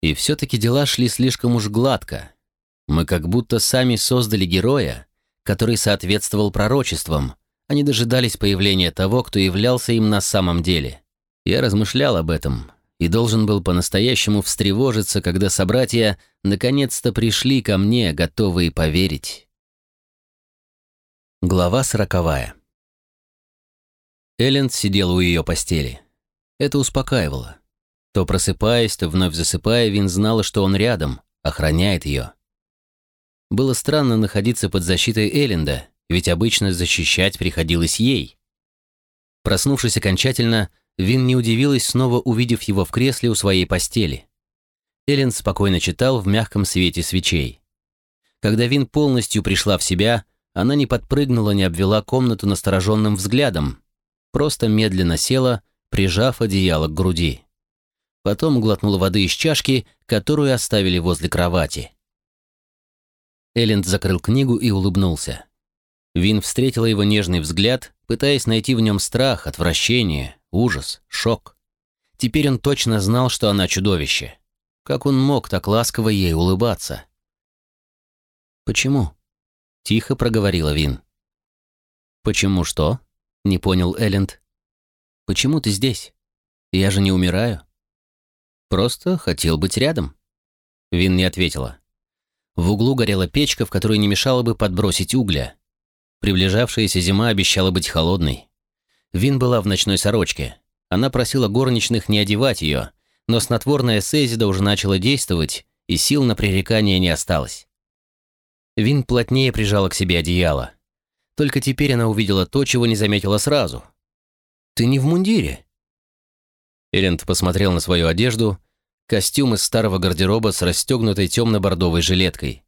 И все-таки дела шли слишком уж гладко. Мы как будто сами создали героя, который соответствовал пророчествам, а не дожидались появления того, кто являлся им на самом деле. Я размышлял об этом и должен был по-настоящему встревожиться, когда собратья наконец-то пришли ко мне, готовые поверить. Глава сороковая. Элленд сидел у ее постели. Это успокаивало. То просыпаясь, то вновь засыпая, Вин знала, что он рядом, охраняет ее. Было странно находиться под защитой Элленда, ведь обычно защищать приходилось ей. Проснувшись окончательно, Вин не удивилась, снова увидев его в кресле у своей постели. Элленд спокойно читал в мягком свете свечей. Когда Вин полностью пришла в себя, она не подпрыгнула, не обвела комнату настороженным взглядом, просто медленно села, прижав одеяло к груди. Потом глотнула воды из чашки, которую оставили возле кровати. Элленд закрыл книгу и улыбнулся. Вин встретила его нежный взгляд, пытаясь найти в нем страх, отвращение, ужас, шок. Теперь он точно знал, что она чудовище. Как он мог так ласково ей улыбаться? «Почему?» — тихо проговорила Вин. «Почему что?» — не понял Элленд. «Почему ты здесь? Я же не умираю». «Просто хотел быть рядом». Вин не ответила. В углу горела печка, в которую не мешало бы подбросить угля. Приближавшаяся зима обещала быть холодной. Вин была в ночной сорочке. Она просила горничных не одевать ее, но снотворная Сейзида уже начала действовать, и сил на пререкание не осталось. Вин плотнее прижала к себе одеяло. Только теперь она увидела то, чего не заметила сразу. «Ты не в мундире?» Эленд посмотрел на свою одежду Костюм из старого гардероба с расстегнутой темно-бордовой жилеткой.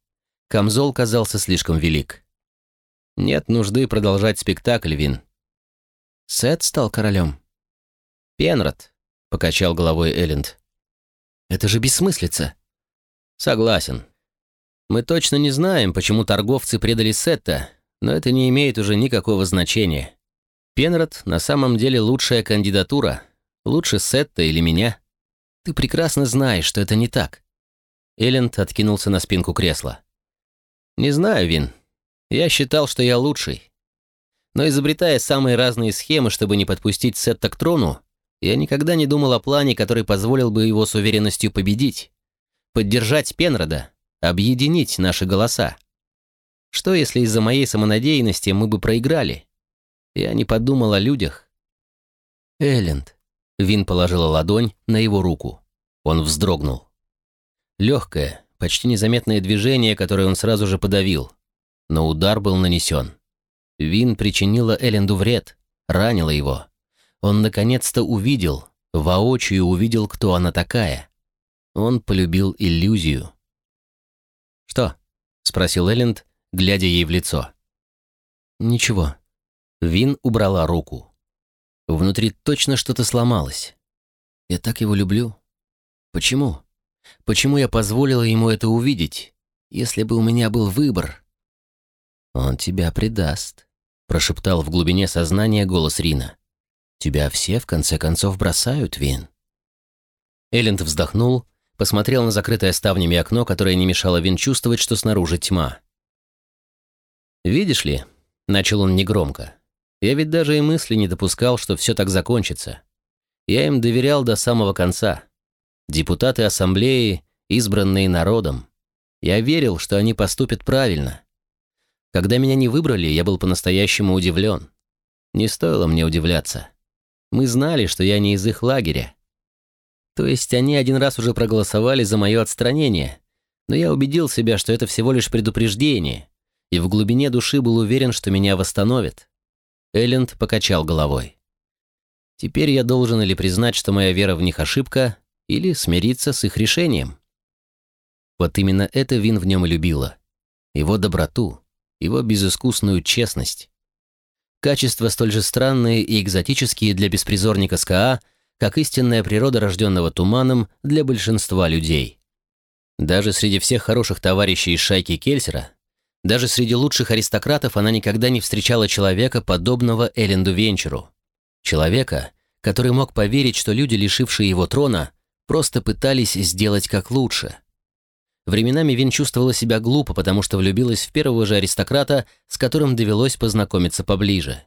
Камзол казался слишком велик. Нет нужды продолжать спектакль, Вин. Сет стал королем. Пенрод, покачал головой Элленд. Это же бессмыслица. Согласен. Мы точно не знаем, почему торговцы предали Сетта, но это не имеет уже никакого значения. Пенрод на самом деле лучшая кандидатура. Лучше Сетта или меня. Ты прекрасно знаешь, что это не так». Элленд откинулся на спинку кресла. «Не знаю, Вин. Я считал, что я лучший. Но изобретая самые разные схемы, чтобы не подпустить Сетта к трону, я никогда не думал о плане, который позволил бы его с уверенностью победить. Поддержать Пенрода, объединить наши голоса. Что, если из-за моей самонадеянности мы бы проиграли? Я не подумал о людях. Элленд, Вин положила ладонь на его руку. Он вздрогнул. Легкое, почти незаметное движение, которое он сразу же подавил. Но удар был нанесен. Вин причинила Элленду вред, ранила его. Он наконец-то увидел, воочию увидел, кто она такая. Он полюбил иллюзию. «Что?» — спросил Элленд, глядя ей в лицо. «Ничего». Вин убрала руку. Внутри точно что-то сломалось. Я так его люблю. Почему? Почему я позволила ему это увидеть? Если бы у меня был выбор... Он тебя предаст, прошептал в глубине сознания голос Рина. Тебя все, в конце концов, бросают, Вин. Элленд вздохнул, посмотрел на закрытое ставнями окно, которое не мешало Вин чувствовать, что снаружи тьма. «Видишь ли», — начал он негромко, я ведь даже и мысли не допускал, что все так закончится. Я им доверял до самого конца. Депутаты ассамблеи, избранные народом. Я верил, что они поступят правильно. Когда меня не выбрали, я был по-настоящему удивлен. Не стоило мне удивляться. Мы знали, что я не из их лагеря. То есть они один раз уже проголосовали за мое отстранение, но я убедил себя, что это всего лишь предупреждение, и в глубине души был уверен, что меня восстановят. Элленд покачал головой. Теперь я должен или признать, что моя вера в них ошибка, или смириться с их решением. Вот именно это Вин в нем и любила. Его доброту, его безыскусную честность. Качества столь же странные и экзотические для беспризорника СКА, как истинная природа, рожденного туманом для большинства людей. Даже среди всех хороших товарищей из шайки Кельсера даже среди лучших аристократов она никогда не встречала человека, подобного Эленду Венчеру. Человека, который мог поверить, что люди, лишившие его трона, просто пытались сделать как лучше. Временами Вин чувствовала себя глупо, потому что влюбилась в первого же аристократа, с которым довелось познакомиться поближе.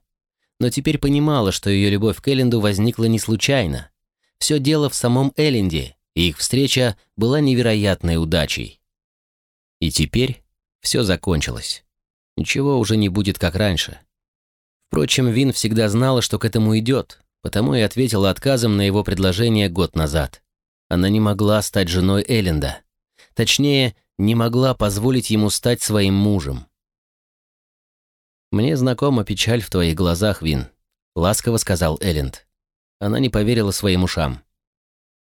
Но теперь понимала, что ее любовь к Элленду возникла не случайно. Все дело в самом Элленде, и их встреча была невероятной удачей. И теперь все закончилось. Ничего уже не будет как раньше. Впрочем, Вин всегда знала, что к этому идет, потому и ответила отказом на его предложение год назад. Она не могла стать женой Элленда. Точнее, не могла позволить ему стать своим мужем. «Мне знакома печаль в твоих глазах, Вин», — ласково сказал Элленд. Она не поверила своим ушам.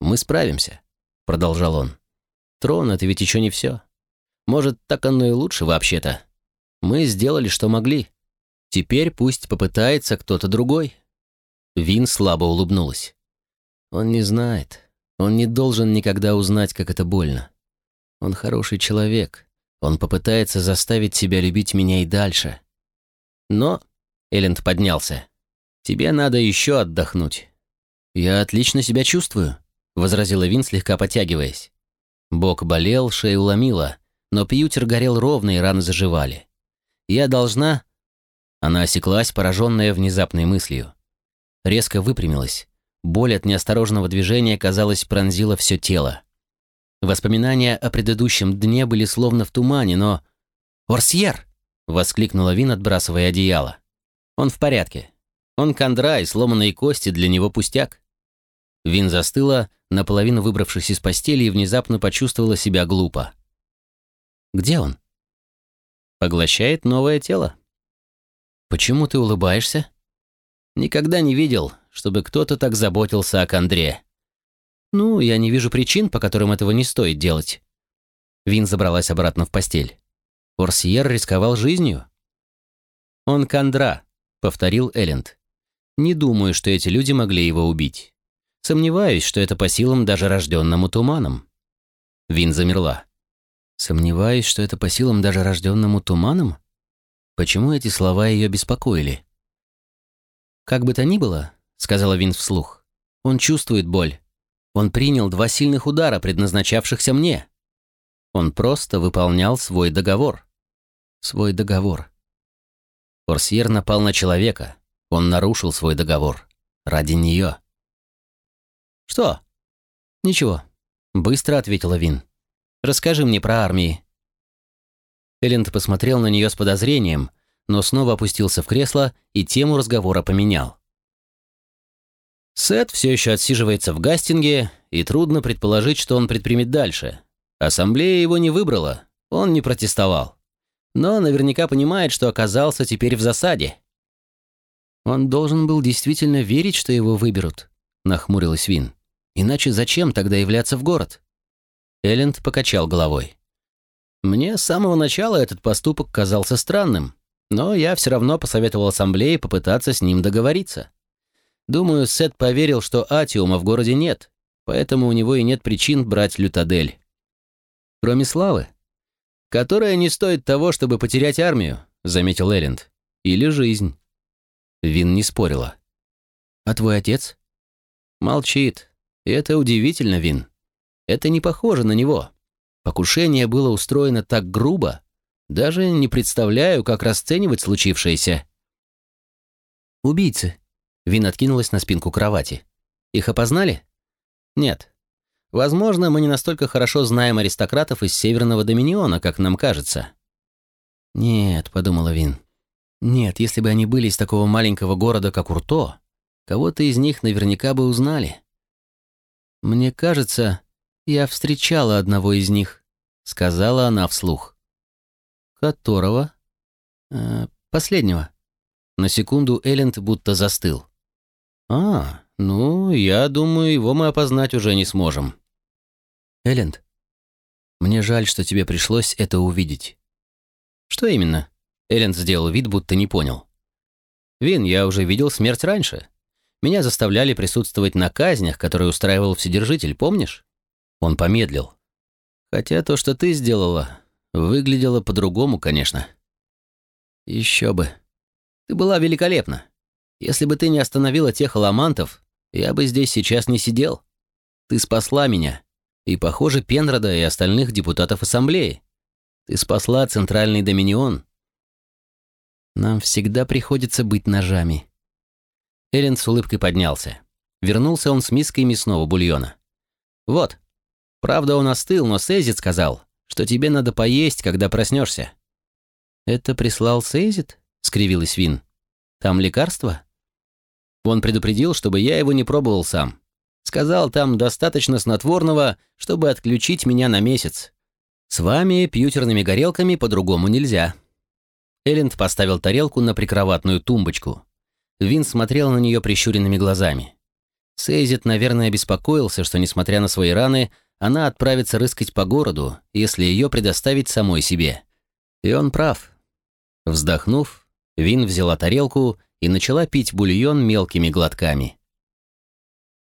«Мы справимся», — продолжал он. «Трон — это ведь еще не все. Может, так оно и лучше вообще-то. Мы сделали, что могли. Теперь пусть попытается кто-то другой». Вин слабо улыбнулась. «Он не знает. Он не должен никогда узнать, как это больно. Он хороший человек. Он попытается заставить себя любить меня и дальше. Но...» Элленд поднялся. «Тебе надо еще отдохнуть». «Я отлично себя чувствую», — возразила Вин, слегка потягиваясь. Бок болел, шею ломила, но пьютер горел ровно и раны заживали. «Я должна...» Она осеклась, пораженная внезапной мыслью. Резко выпрямилась. Боль от неосторожного движения, казалось, пронзила все тело. Воспоминания о предыдущем дне были словно в тумане, но... «Орсьер!» — воскликнула Вин, отбрасывая одеяло. «Он в порядке. Он кондра, и сломанные кости для него пустяк». Вин застыла, наполовину выбравшись из постели, и внезапно почувствовала себя глупо. «Где он?» «Поглощает новое тело». «Почему ты улыбаешься?» «Никогда не видел, чтобы кто-то так заботился о кондре». «Ну, я не вижу причин, по которым этого не стоит делать». Вин забралась обратно в постель. Орсьер рисковал жизнью. «Он Кандра», — повторил Элленд. «Не думаю, что эти люди могли его убить. Сомневаюсь, что это по силам даже рожденному туманом». Вин замерла. «Сомневаюсь, что это по силам даже рожденному туманом?» Почему эти слова ее беспокоили? «Как бы то ни было», — сказала Вин вслух, — «он чувствует боль. Он принял два сильных удара, предназначавшихся мне. Он просто выполнял свой договор. Свой договор. Орсьер напал на человека. Он нарушил свой договор. Ради нее. «Что?» «Ничего», — быстро ответила Вин. «Расскажи мне про армии». Элленд посмотрел на нее с подозрением, но снова опустился в кресло и тему разговора поменял. Сет все еще отсиживается в Гастинге, и трудно предположить, что он предпримет дальше. Ассамблея его не выбрала, он не протестовал. Но наверняка понимает, что оказался теперь в засаде. «Он должен был действительно верить, что его выберут», — нахмурилась Вин. «Иначе зачем тогда являться в город?» Элленд покачал головой. «Мне с самого начала этот поступок казался странным, но я все равно посоветовал ассамблее попытаться с ним договориться. Думаю, Сет поверил, что Атиума в городе нет, поэтому у него и нет причин брать лютадель. Кроме славы, которая не стоит того, чтобы потерять армию, заметил Элленд, или жизнь. Вин не спорила. А твой отец? Молчит. Это удивительно, Вин. Это не похоже на него. Покушение было устроено так грубо, даже не представляю, как расценивать случившееся. Убийцы, Вин откинулась на спинку кровати. «Их опознали?» «Нет. Возможно, мы не настолько хорошо знаем аристократов из Северного Доминиона, как нам кажется». «Нет», — подумала Вин. «Нет, если бы они были из такого маленького города, как Урто, кого-то из них наверняка бы узнали». «Мне кажется, я встречала одного из них», — сказала она вслух. «Которого?» э, «Последнего». На секунду Элленд будто застыл. «А, ну, я думаю, его мы опознать уже не сможем». «Элленд, мне жаль, что тебе пришлось это увидеть». «Что именно?» Элленд сделал вид, будто не понял. «Вин, я уже видел смерть раньше. Меня заставляли присутствовать на казнях, которые устраивал Вседержитель, помнишь?» Он помедлил. «Хотя то, что ты сделала, выглядело по-другому, конечно». «Еще бы. Ты была великолепна. Если бы ты не остановила тех аламантов, я бы здесь сейчас не сидел. Ты спасла меня. И, похоже, Пенрода и остальных депутатов ассамблеи. Ты спасла Центральный Доминион. Нам всегда приходится быть ножами. Эллен с улыбкой поднялся. Вернулся он с миской мясного бульона. «Вот. Правда, он остыл, но Сейзит сказал, что тебе надо поесть, когда проснешься». «Это прислал Сейзит?» — скривилась Вин. «Там лекарство?» Он предупредил, чтобы я его не пробовал сам. Сказал, там достаточно снотворного, чтобы отключить меня на месяц. С вами, пьютерными горелками, по-другому нельзя». Элленд поставил тарелку на прикроватную тумбочку. Вин смотрел на нее прищуренными глазами. Сейзит, наверное, беспокоился, что, несмотря на свои раны, она отправится рыскать по городу, если ее предоставить самой себе. И он прав. Вздохнув, Вин взяла тарелку и начала пить бульон мелкими глотками.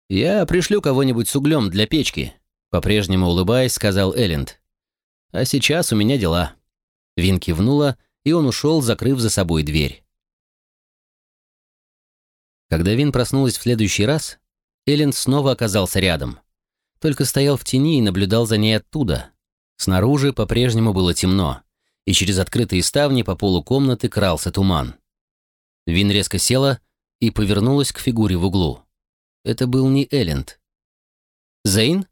«Я пришлю кого-нибудь с углем для печки», — по-прежнему улыбаясь, сказал Элленд. «А сейчас у меня дела». Вин кивнула, и он ушел, закрыв за собой дверь. Когда Вин проснулась в следующий раз, Элленд снова оказался рядом. Только стоял в тени и наблюдал за ней оттуда. Снаружи по-прежнему было темно, и через открытые ставни по полу комнаты крался туман. Вин резко села и повернулась к фигуре в углу. Это был не Элленд. «Зейн?»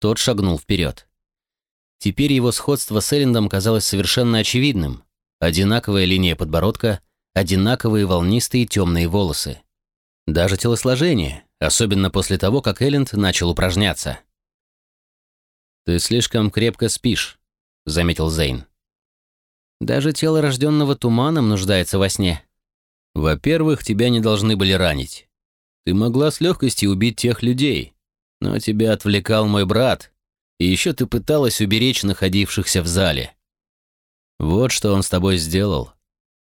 Тот шагнул вперед. Теперь его сходство с Эллендом казалось совершенно очевидным. Одинаковая линия подбородка, одинаковые волнистые темные волосы. Даже телосложение, особенно после того, как Элленд начал упражняться. «Ты слишком крепко спишь», — заметил Зейн. «Даже тело рожденного туманом нуждается во сне», во-первых, тебя не должны были ранить. Ты могла с легкостью убить тех людей, но тебя отвлекал мой брат, и еще ты пыталась уберечь находившихся в зале. Вот что он с тобой сделал.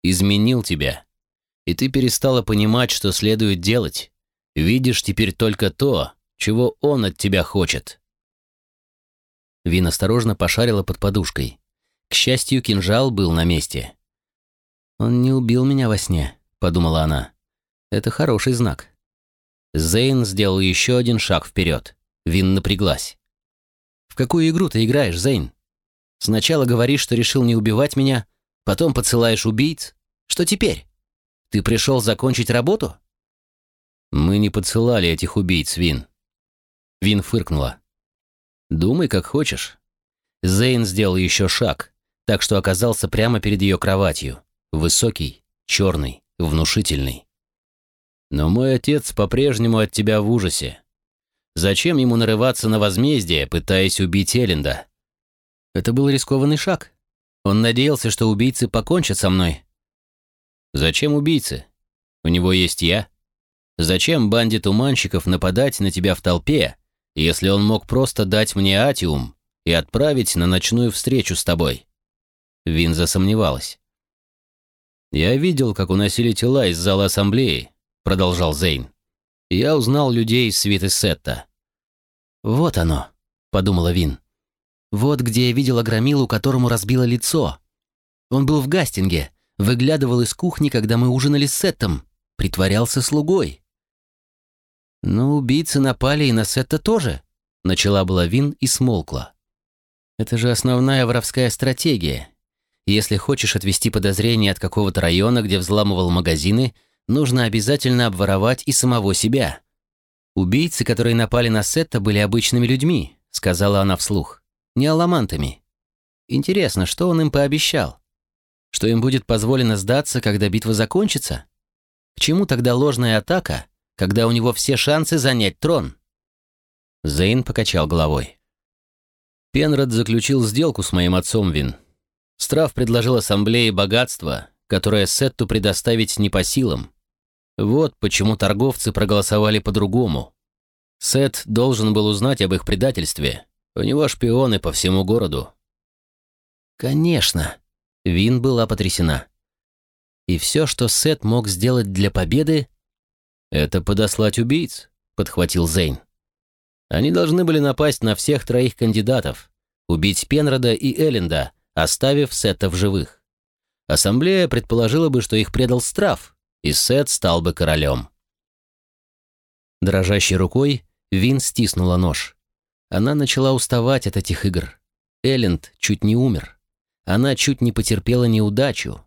Изменил тебя. И ты перестала понимать, что следует делать. Видишь теперь только то, чего он от тебя хочет. Вин осторожно пошарила под подушкой. К счастью, кинжал был на месте. Он не убил меня во сне подумала она. Это хороший знак. Зейн сделал еще один шаг вперед. Вин напряглась. «В какую игру ты играешь, Зейн? Сначала говоришь, что решил не убивать меня, потом подсылаешь убийц. Что теперь? Ты пришел закончить работу?» «Мы не подсылали этих убийц, Вин». Вин фыркнула. «Думай, как хочешь». Зейн сделал еще шаг, так что оказался прямо перед ее кроватью. Высокий, черный, внушительный. Но мой отец по-прежнему от тебя в ужасе. Зачем ему нарываться на возмездие, пытаясь убить Эленда? Это был рискованный шаг. Он надеялся, что убийцы покончат со мной. Зачем убийцы? У него есть я. Зачем банде туманщиков нападать на тебя в толпе, если он мог просто дать мне атиум и отправить на ночную встречу с тобой? Вин засомневалась. «Я видел, как уносили тела из зала ассамблеи», — продолжал Зейн. «Я узнал людей из свиты Сетта». «Вот оно», — подумала Вин. «Вот где я видела громилу, которому разбило лицо. Он был в Гастинге, выглядывал из кухни, когда мы ужинали с Сеттом, притворялся слугой». «Ну, убийцы напали и на Сетта тоже», — начала была Вин и смолкла. «Это же основная воровская стратегия, если хочешь отвести подозрение от какого-то района, где взламывал магазины, нужно обязательно обворовать и самого себя. Убийцы, которые напали на Сетта, были обычными людьми, сказала она вслух, не аламантами. Интересно, что он им пообещал? Что им будет позволено сдаться, когда битва закончится? К чему тогда ложная атака, когда у него все шансы занять трон? Зейн покачал головой. Пенрод заключил сделку с моим отцом Вин. Страф предложил ассамблее богатство, которое Сетту предоставить не по силам. Вот почему торговцы проголосовали по-другому. Сет должен был узнать об их предательстве. У него шпионы по всему городу. Конечно. Вин была потрясена. И все, что Сет мог сделать для победы, это подослать убийц, подхватил Зейн. Они должны были напасть на всех троих кандидатов, убить Пенрода и Элленда, оставив Сета в живых. Ассамблея предположила бы, что их предал Страф, и Сет стал бы королем. Дрожащей рукой Вин стиснула нож. Она начала уставать от этих игр. Элленд чуть не умер. Она чуть не потерпела неудачу.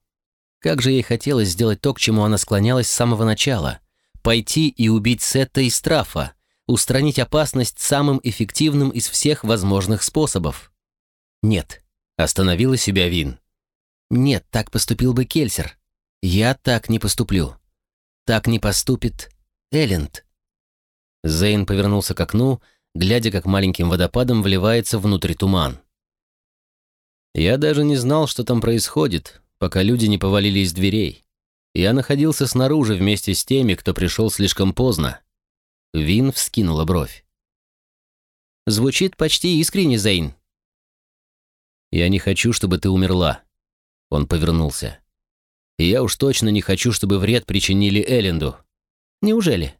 Как же ей хотелось сделать то, к чему она склонялась с самого начала. Пойти и убить Сетта и Страфа, устранить опасность самым эффективным из всех возможных способов. Нет, остановила себя Вин. Нет, так поступил бы Кельсер. Я так не поступлю. Так не поступит Элленд. Зейн повернулся к окну, глядя, как маленьким водопадом вливается внутрь туман. Я даже не знал, что там происходит, пока люди не повалили из дверей. Я находился снаружи вместе с теми, кто пришел слишком поздно. Вин вскинула бровь. Звучит почти искренне, Зейн. Я не хочу, чтобы ты умерла. Он повернулся. И я уж точно не хочу, чтобы вред причинили Элленду. Неужели?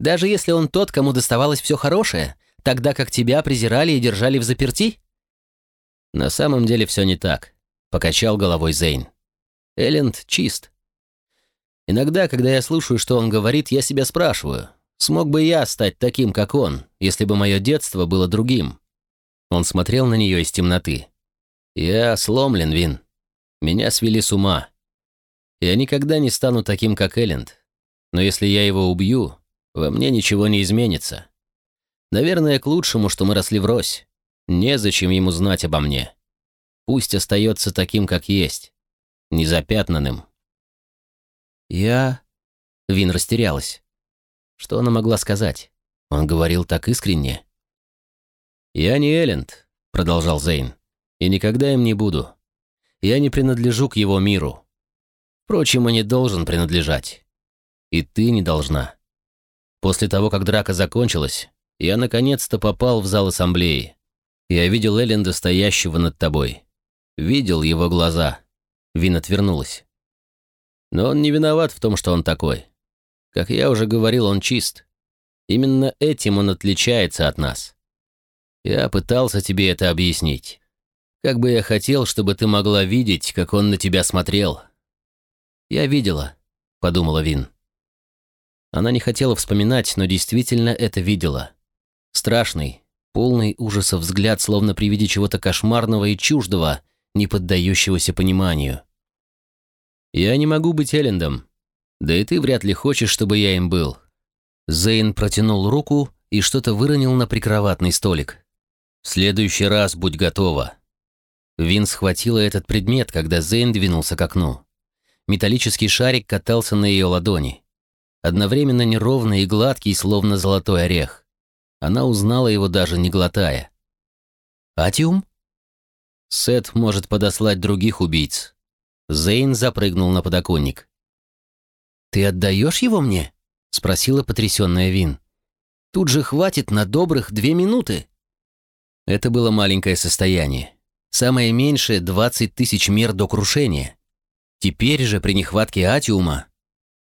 Даже если он тот, кому доставалось все хорошее, тогда как тебя презирали и держали в заперти? На самом деле все не так, покачал головой Зейн. Элленд чист. Иногда, когда я слушаю, что он говорит, я себя спрашиваю, смог бы я стать таким, как он, если бы мое детство было другим? Он смотрел на нее из темноты. Я сломлен, Вин. Меня свели с ума. Я никогда не стану таким, как Элленд. Но если я его убью, во мне ничего не изменится. Наверное, к лучшему, что мы росли врозь. Незачем ему знать обо мне. Пусть остается таким, как есть, незапятнанным. Я... Вин растерялась. Что она могла сказать? Он говорил так искренне. «Я не Элленд», — продолжал Зейн, — «и никогда им не буду. Я не принадлежу к его миру. Впрочем, и не должен принадлежать. И ты не должна. После того, как драка закончилась, я наконец-то попал в зал ассамблеи. Я видел Элленда, стоящего над тобой. Видел его глаза. Вин отвернулась. Но он не виноват в том, что он такой. Как я уже говорил, он чист. Именно этим он отличается от нас. Я пытался тебе это объяснить. Как бы я хотел, чтобы ты могла видеть, как он на тебя смотрел. Я видела, подумала Вин. Она не хотела вспоминать, но действительно это видела. Страшный, полный ужаса взгляд, словно при виде чего-то кошмарного и чуждого, не поддающегося пониманию. «Я не могу быть Эллендом. Да и ты вряд ли хочешь, чтобы я им был». Зейн протянул руку и что-то выронил на прикроватный столик. «В следующий раз будь готова». Вин схватила этот предмет, когда Зейн двинулся к окну. Металлический шарик катался на ее ладони. Одновременно неровный и гладкий, словно золотой орех. Она узнала его даже не глотая. «Атиум?» «Сет может подослать других убийц». Зейн запрыгнул на подоконник. «Ты отдаешь его мне?» — спросила потрясенная Вин. «Тут же хватит на добрых две минуты». Это было маленькое состояние. Самое меньшее — двадцать тысяч мер до крушения. Теперь же при нехватке атиума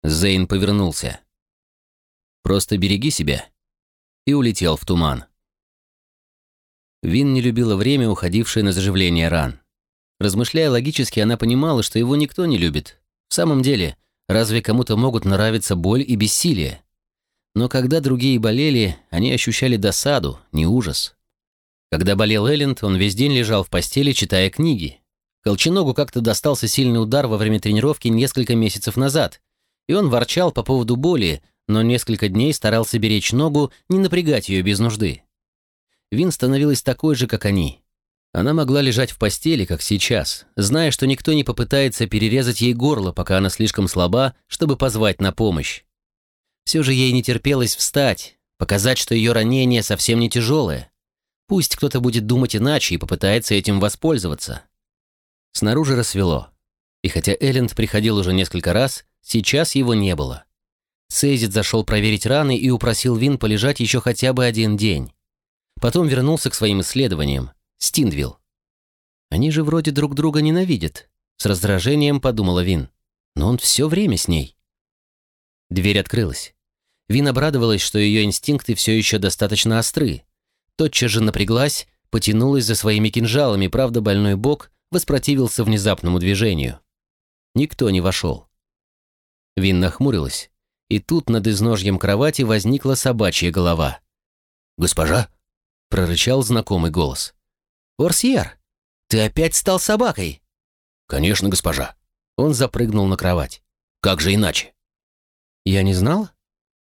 Зейн повернулся. «Просто береги себя» и улетел в туман. Вин не любила время, уходившее на заживление ран. Размышляя логически, она понимала, что его никто не любит. В самом деле, разве кому-то могут нравиться боль и бессилие? Но когда другие болели, они ощущали досаду, не ужас. Когда болел Элленд, он весь день лежал в постели, читая книги. Колченогу как-то достался сильный удар во время тренировки несколько месяцев назад, и он ворчал по поводу боли, но несколько дней старался беречь ногу, не напрягать ее без нужды. Вин становилась такой же, как они. Она могла лежать в постели, как сейчас, зная, что никто не попытается перерезать ей горло, пока она слишком слаба, чтобы позвать на помощь. Все же ей не терпелось встать, показать, что ее ранение совсем не тяжелое. Пусть кто-то будет думать иначе и попытается этим воспользоваться. Снаружи рассвело. И хотя Элленд приходил уже несколько раз, сейчас его не было. Сейзит зашел проверить раны и упросил Вин полежать еще хотя бы один день. Потом вернулся к своим исследованиям. Стиндвилл. Они же вроде друг друга ненавидят. С раздражением подумала Вин. Но он все время с ней. Дверь открылась. Вин обрадовалась, что ее инстинкты все еще достаточно остры. Тотчас же напряглась, потянулась за своими кинжалами, правда, больной бок воспротивился внезапному движению. Никто не вошел. Вин нахмурилась, и тут над изножьем кровати возникла собачья голова. госпожа?» — прорычал знакомый голос. «Орсьер, ты опять стал собакой?» «Конечно, госпожа». Он запрыгнул на кровать. «Как же иначе?» «Я не знал?»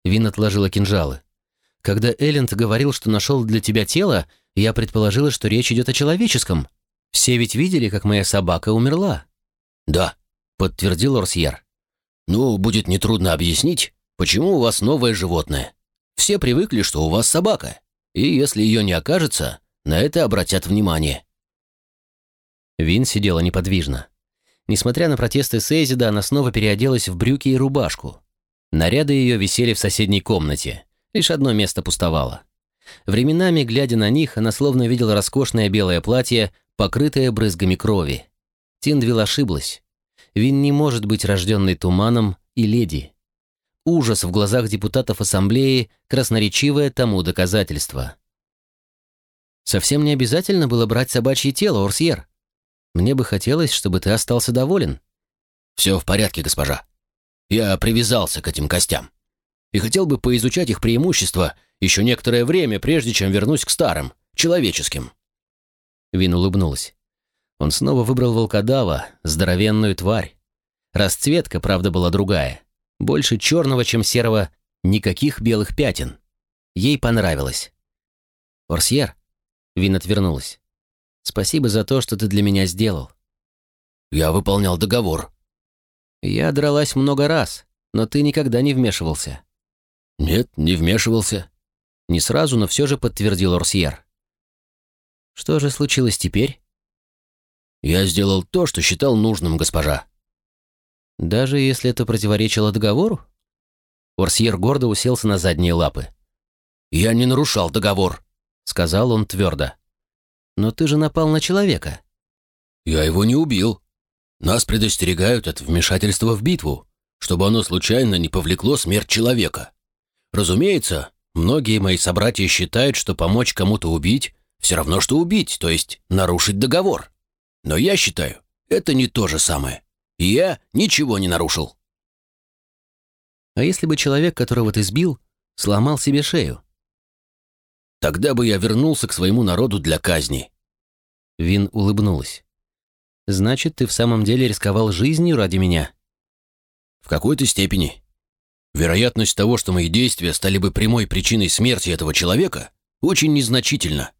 Вин отложила кинжалы. «Когда Элленд говорил, что нашел для тебя тело, я предположила, что речь идет о человеческом. Все ведь видели, как моя собака умерла». «Да», — подтвердил Орсьер. «Ну, будет нетрудно объяснить, почему у вас новое животное. Все привыкли, что у вас собака, и если ее не окажется, на это обратят внимание». Вин сидела неподвижно. Несмотря на протесты Сейзида, она снова переоделась в брюки и рубашку. Наряды ее висели в соседней комнате. Лишь одно место пустовало. Временами, глядя на них, она словно видела роскошное белое платье, покрытое брызгами крови. Тиндвилл ошиблась. Вин не может быть рожденной туманом и леди. Ужас в глазах депутатов ассамблеи – красноречивое тому доказательство. Совсем не обязательно было брать собачье тело, Орсьер. Мне бы хотелось, чтобы ты остался доволен. Все в порядке, госпожа. Я привязался к этим костям. И хотел бы поизучать их преимущества еще некоторое время, прежде чем вернусь к старым, человеческим. Вин улыбнулась. Он снова выбрал волкодава, здоровенную тварь. Расцветка, правда, была другая. Больше черного, чем серого, никаких белых пятен. Ей понравилось. «Орсьер?» Вин отвернулась. «Спасибо за то, что ты для меня сделал». «Я выполнял договор». «Я дралась много раз, но ты никогда не вмешивался». «Нет, не вмешивался». Не сразу, но все же подтвердил Орсьер. «Что же случилось теперь?» «Я сделал то, что считал нужным, госпожа». «Даже если это противоречило договору?» Орсьер гордо уселся на задние лапы. «Я не нарушал договор», — сказал он твердо. «Но ты же напал на человека». «Я его не убил. Нас предостерегают от вмешательства в битву, чтобы оно случайно не повлекло смерть человека. Разумеется, многие мои собратья считают, что помочь кому-то убить все равно, что убить, то есть нарушить договор. Но я считаю, это не то же самое. Я ничего не нарушил. А если бы человек, которого ты сбил, сломал себе шею? Тогда бы я вернулся к своему народу для казни. Вин улыбнулась. Значит, ты в самом деле рисковал жизнью ради меня? В какой-то степени. Вероятность того, что мои действия стали бы прямой причиной смерти этого человека, очень незначительна.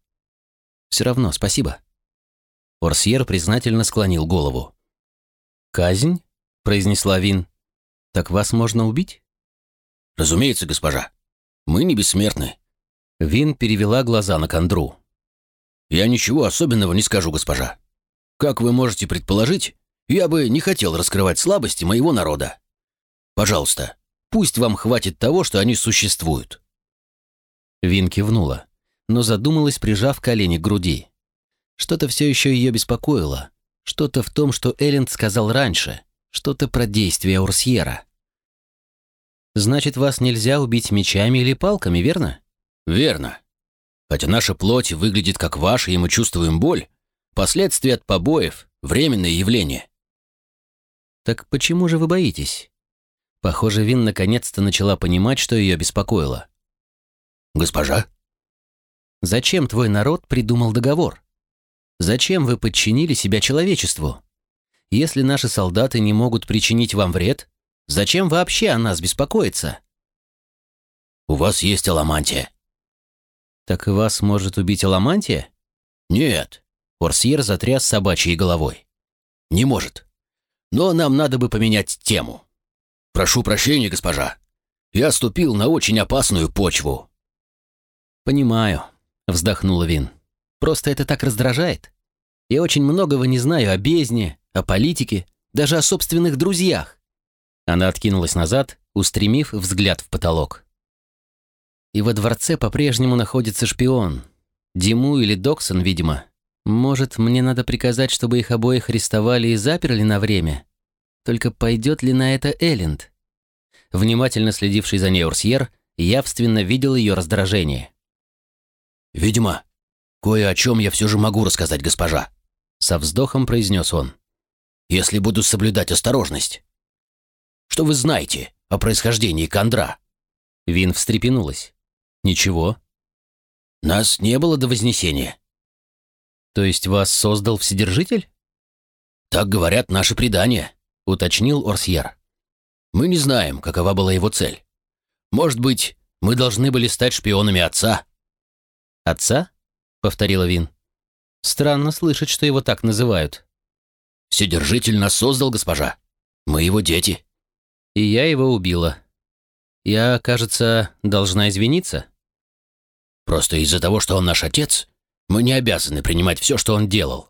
Все равно спасибо. Орсьер признательно склонил голову. «Казнь?» — произнесла Вин. «Так вас можно убить?» «Разумеется, госпожа. Мы не бессмертны». Вин перевела глаза на Кондру. «Я ничего особенного не скажу, госпожа. Как вы можете предположить, я бы не хотел раскрывать слабости моего народа. Пожалуйста, пусть вам хватит того, что они существуют». Вин кивнула, но задумалась, прижав колени к груди. Что-то все еще ее беспокоило. Что-то в том, что Элленд сказал раньше. Что-то про действия Урсьера. «Значит, вас нельзя убить мечами или палками, верно?» «Верно. Хотя наша плоть выглядит как ваша, и мы чувствуем боль, последствия от побоев — временное явление». «Так почему же вы боитесь?» Похоже, Вин наконец-то начала понимать, что ее беспокоило. «Госпожа?» «Зачем твой народ придумал договор?» Зачем вы подчинили себя человечеству? Если наши солдаты не могут причинить вам вред, зачем вообще о нас беспокоиться? У вас есть аламантия. Так и вас может убить аламантия? Нет. Орсьер затряс собачьей головой. Не может. Но нам надо бы поменять тему. Прошу прощения, госпожа. Я ступил на очень опасную почву. Понимаю, вздохнула Вин. Просто это так раздражает. Я очень многого не знаю о бездне, о политике, даже о собственных друзьях». Она откинулась назад, устремив взгляд в потолок. «И во дворце по-прежнему находится шпион. Диму или Доксон, видимо. Может, мне надо приказать, чтобы их обоих арестовали и заперли на время? Только пойдет ли на это Элленд?» Внимательно следивший за ней Урсьер явственно видел ее раздражение. «Видимо, «Кое о чем я все же могу рассказать, госпожа», — со вздохом произнес он. «Если буду соблюдать осторожность». «Что вы знаете о происхождении Кондра?» Вин встрепенулась. «Ничего». Нас не было до Вознесения. То есть вас создал Вседержитель? Так говорят наши предания, уточнил Орсьер. Мы не знаем, какова была его цель. Может быть, мы должны были стать шпионами отца. Отца? Повторила Вин. Странно слышать, что его так называют. Вседержитель нас создал, госпожа. Мы его дети. И я его убила. Я, кажется, должна извиниться. Просто из-за того, что он наш отец, мы не обязаны принимать все, что он делал.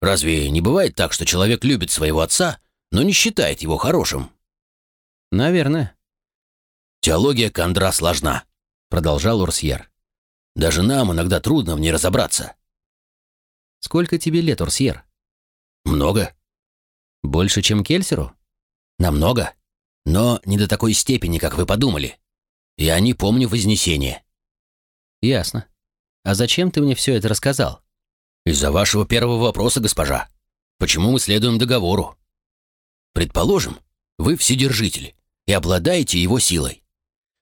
Разве не бывает так, что человек любит своего отца, но не считает его хорошим? Наверное. Теология Кондра сложна, продолжал Урсьер. Даже нам иногда трудно в ней разобраться. Сколько тебе лет, Урсьер? Много. Больше, чем Кельсеру? Намного. Но не до такой степени, как вы подумали. Я не помню Вознесения. Ясно. А зачем ты мне все это рассказал? Из-за вашего первого вопроса, госпожа. Почему мы следуем договору? Предположим, вы вседержитель и обладаете его силой.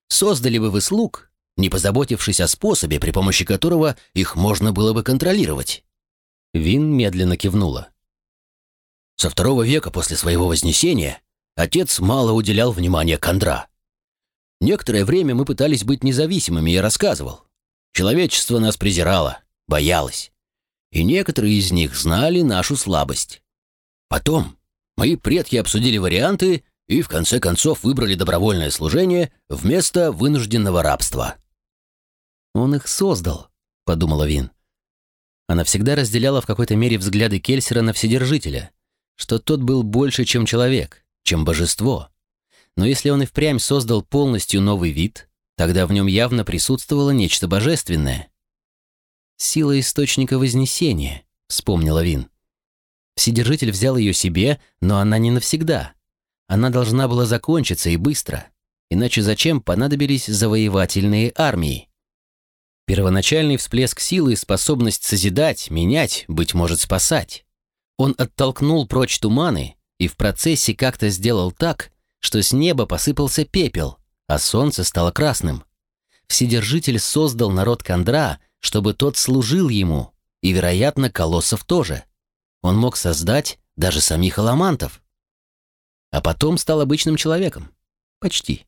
Создали бы вы слуг, не позаботившись о способе, при помощи которого их можно было бы контролировать? Вин медленно кивнула. Со второго века после своего вознесения отец мало уделял внимания Кондра. Некоторое время мы пытались быть независимыми, я рассказывал. Человечество нас презирало, боялось. И некоторые из них знали нашу слабость. Потом мои предки обсудили варианты и в конце концов выбрали добровольное служение вместо вынужденного рабства. «Он их создал», — подумала Вин. Она всегда разделяла в какой-то мере взгляды Кельсера на Вседержителя, что тот был больше, чем человек, чем божество. Но если он и впрямь создал полностью новый вид, Тогда в нем явно присутствовало нечто божественное. «Сила источника Вознесения», — вспомнила Вин. Вседержитель взял ее себе, но она не навсегда. Она должна была закончиться и быстро. Иначе зачем понадобились завоевательные армии? Первоначальный всплеск силы и способность созидать, менять, быть может, спасать. Он оттолкнул прочь туманы и в процессе как-то сделал так, что с неба посыпался пепел — а солнце стало красным. Вседержитель создал народ Кондра, чтобы тот служил ему, и, вероятно, колоссов тоже. Он мог создать даже самих аламантов. А потом стал обычным человеком. Почти.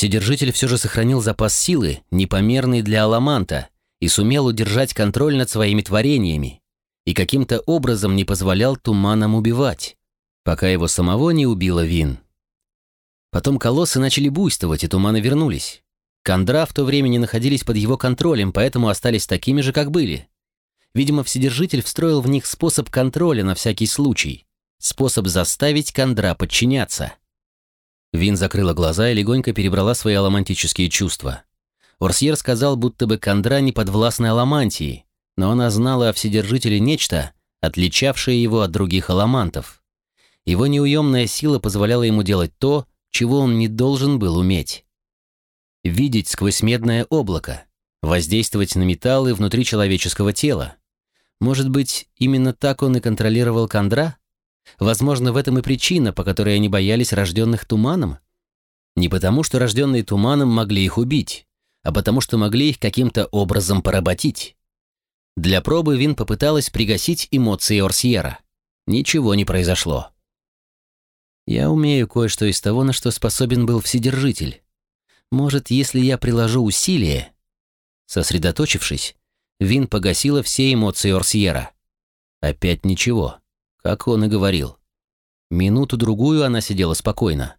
Вседержитель все же сохранил запас силы, непомерный для аламанта, и сумел удержать контроль над своими творениями, и каким-то образом не позволял туманам убивать, пока его самого не убила Вин. Потом колоссы начали буйствовать, и туманы вернулись. Кондра в то время не находились под его контролем, поэтому остались такими же, как были. Видимо, Вседержитель встроил в них способ контроля на всякий случай. Способ заставить Кондра подчиняться. Вин закрыла глаза и легонько перебрала свои аламантические чувства. Орсьер сказал, будто бы Кондра не подвластна аламантии, но она знала о Вседержителе нечто, отличавшее его от других аламантов. Его неуемная сила позволяла ему делать то, чего он не должен был уметь. Видеть сквозь медное облако, воздействовать на металлы внутри человеческого тела. Может быть, именно так он и контролировал Кондра? Возможно, в этом и причина, по которой они боялись рожденных туманом? Не потому, что рожденные туманом могли их убить, а потому, что могли их каким-то образом поработить. Для пробы Вин попыталась пригасить эмоции Орсьера. Ничего не произошло. Я умею кое-что из того, на что способен был Вседержитель. Может, если я приложу усилия...» Сосредоточившись, Вин погасила все эмоции Орсьера. Опять ничего, как он и говорил. Минуту-другую она сидела спокойно.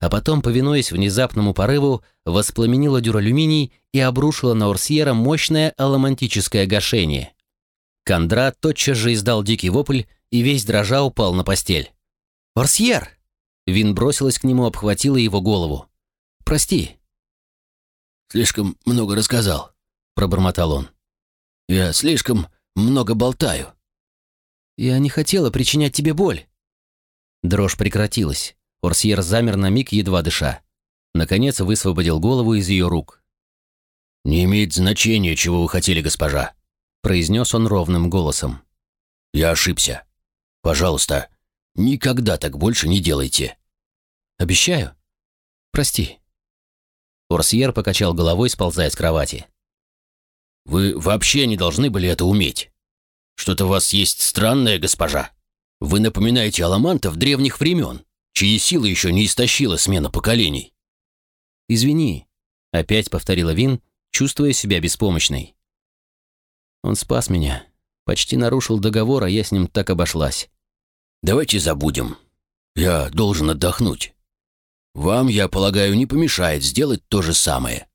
А потом, повинуясь внезапному порыву, воспламенила дюралюминий и обрушила на Орсьера мощное аламантическое гашение. Кондра тотчас же издал дикий вопль и весь дрожа упал на постель. «Орсьер!» Вин бросилась к нему, обхватила его голову. «Прости». «Слишком много рассказал», — пробормотал он. «Я слишком много болтаю». «Я не хотела причинять тебе боль». Дрожь прекратилась. Орсьер замер на миг, едва дыша. Наконец высвободил голову из ее рук. «Не имеет значения, чего вы хотели, госпожа», — произнес он ровным голосом. «Я ошибся. Пожалуйста, Никогда так больше не делайте. Обещаю. Прости. Орсьер покачал головой, сползая с кровати. Вы вообще не должны были это уметь. Что-то у вас есть странное, госпожа. Вы напоминаете аламантов древних времен, чьи силы еще не истощила смена поколений. «Извини», — опять повторила Вин, чувствуя себя беспомощной. Он спас меня, почти нарушил договор, а я с ним так обошлась. Давайте забудем. Я должен отдохнуть. Вам, я полагаю, не помешает сделать то же самое.